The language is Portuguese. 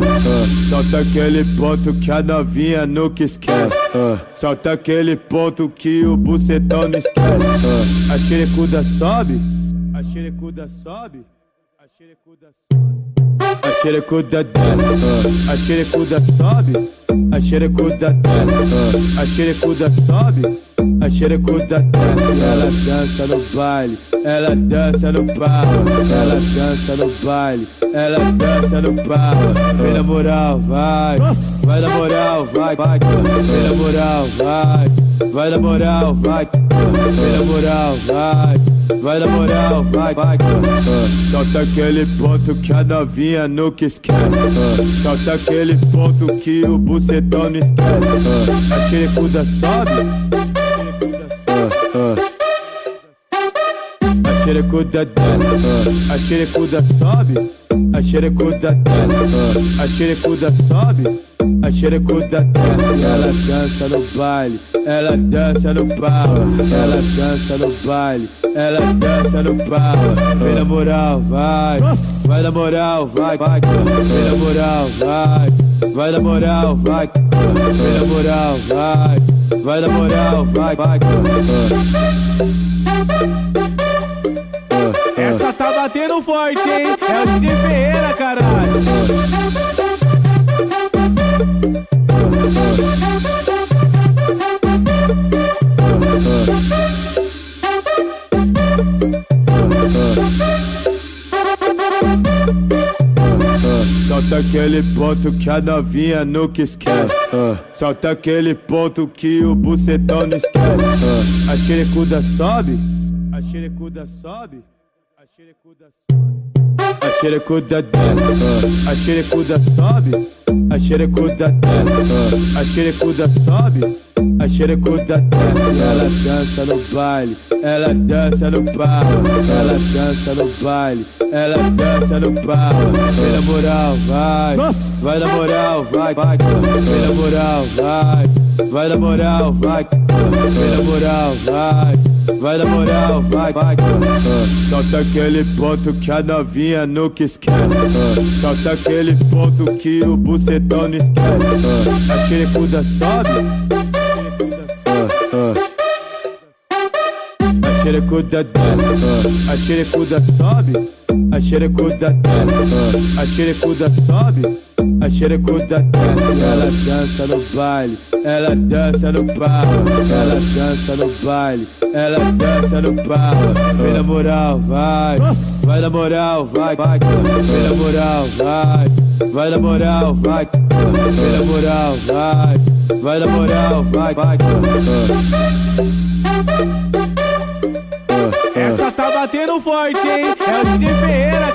uh, solta aquele ponto que a novinha nunca esquece. Uh, solta aquele ponto que o bucetão não esquece. Uh, a xerecuda sobe, a xerecuda sobe, a xerecuda sobe. A xerecuda desce, a xerecuda sobe, a xerecuda desce, a xerecuda sobe, a xerecuda desce. Ela dança no baile, ela dança no pau, ela dança no baile, ela dança no pau. Vem na moral, vai, vai na moral, vai, vai, vem na moral, vai, vai na moral, vai, vem na moral, vai. Vai na moral, vai, vai. Uh, solta aquele ponto que a novinha nunca esquece. Uh, solta aquele ponto que o bucetão não esquece. Uh, a xerecuda sobe. A xerecuda desce. A xerecuda sobe. A xerecuda desce. A xerecuda sobe. A xerecuda desce. Ela dança no baile. Ela dança no pau. Ela dança no baile ela dança no pau. Vem na moral, vai. Vai na moral, vai. vai. Vem na moral, vai. Vai na moral, vai. Vem na moral, vai. Vai na moral, vai. vai. Essa tá batendo forte, hein? Solta aquele ponto que a novinha nunca esquece. Uh, solta aquele ponto que o bucetão não esquece. Uh, a xerecuda sobe, a xerecuda sobe, a xerecuda sobe. A xerecuda desce, a xerecuda sobe, a xerecuda desce, a xerecuda sobe, a xerecuda desce. Ela dança no baile, ela dança no pau, ela dança no baile, ela dança no pau. Vem na moral, vai, vai na moral, vai, vai, vem na moral, vai, vai na moral, vai, vem na moral, vai. Vai na moral, vai, vai. Uh, solta aquele ponto que a novinha nunca esquece. Uh, solta aquele ponto que o bucetão não esquece. Uh, a xerecuda sobe. A xerecuda desce. A xerecuda sobe. A xerecuda desce. A xerecuda sobe. A xerecuda desce. Ela dança no baile. Ela dança no pau. Ela dança no baile ela dança no pau. Vem na moral, vai, vai na moral, vai, vai, vem na moral, vai, vai na moral, vai, vem na moral, vai, vai na moral, vai, vai. Essa tá batendo forte, hein? É o DJ